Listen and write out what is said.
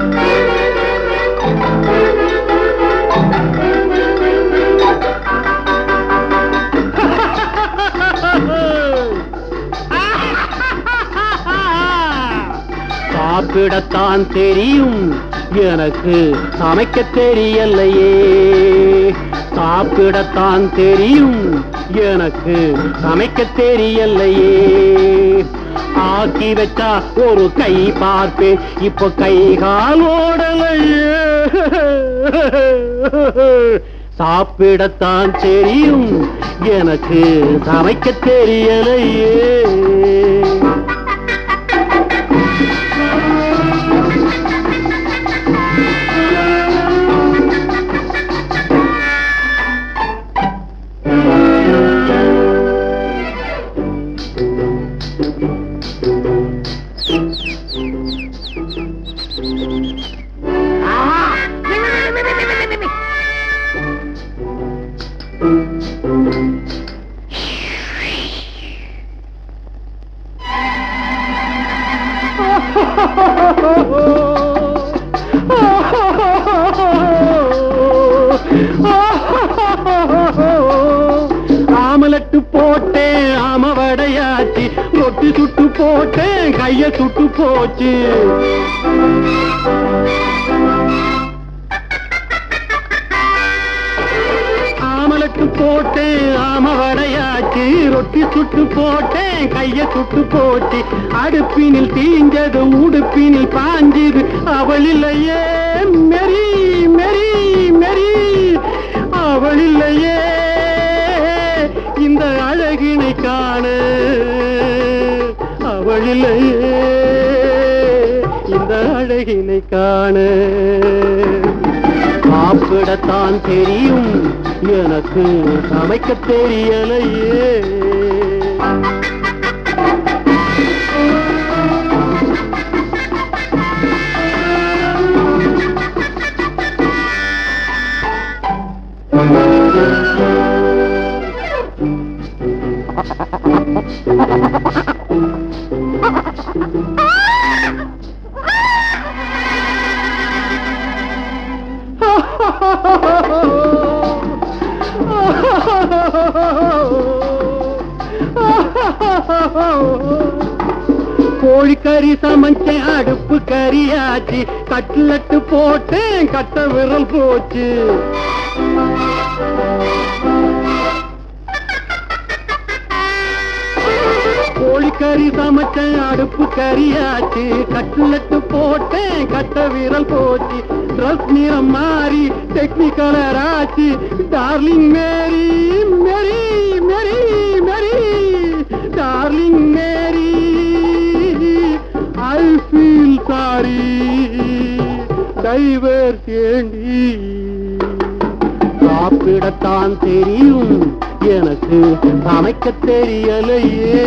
சாப்பிடத்தான் தெரியும். எனக்கு சமைக்க தெரியலையே. சாப்பிடத்தான் தெரியும். எனக்கு சமைக்க தெரியலையே. ஆக்கி வச்சா ஒரு கை பார்ப்பேன் இப்போ கை கால் ஓடலையே சாப்பிடத்தான் தெரியும். எனக்கு சமைக்க தெரியலையே Oh, போட்டேன் கைய சுட்டு போச்சு. ஆமலுக்கு போட்டேன் ஆம வடையாச்சு ரொட்டி சுட்டு போட்டேன் கைய சுட்டு போச்சு. அடுப்பினில் தீஞ்சது உடுப்பினில் பாஞ்சது. அவள் இல்லையே மெரி மெரி மெரி. அவள் அவள் இல்லையே இந்த அழகினை காண. சாப்பிடத்தான் தெரியும் எனக்கு சமைக்க தெரியலையே. கோழிக்கறி சமைச்ச அடுப்பு கறியாச்சு. கட்லட்டு போட்டேன் கட்ட விரல் போச்சு. கறி சமைச்ச அடுப்பு கறியாச்சு. கட்லட்டு போட்டேன் கட்ட விரல் போச்சு. ட்ரெஸ் நிறம் மாறி டெக்னிக்கலர் ஆச்சு. டார்லிங் மேரி மேரி மேரி மேரி darling Mary I feel sorry டைவர் ஏண்டி? சாப்பிடத்தான் தெரியும். எனக்கு சமைக்க தெரியலையே.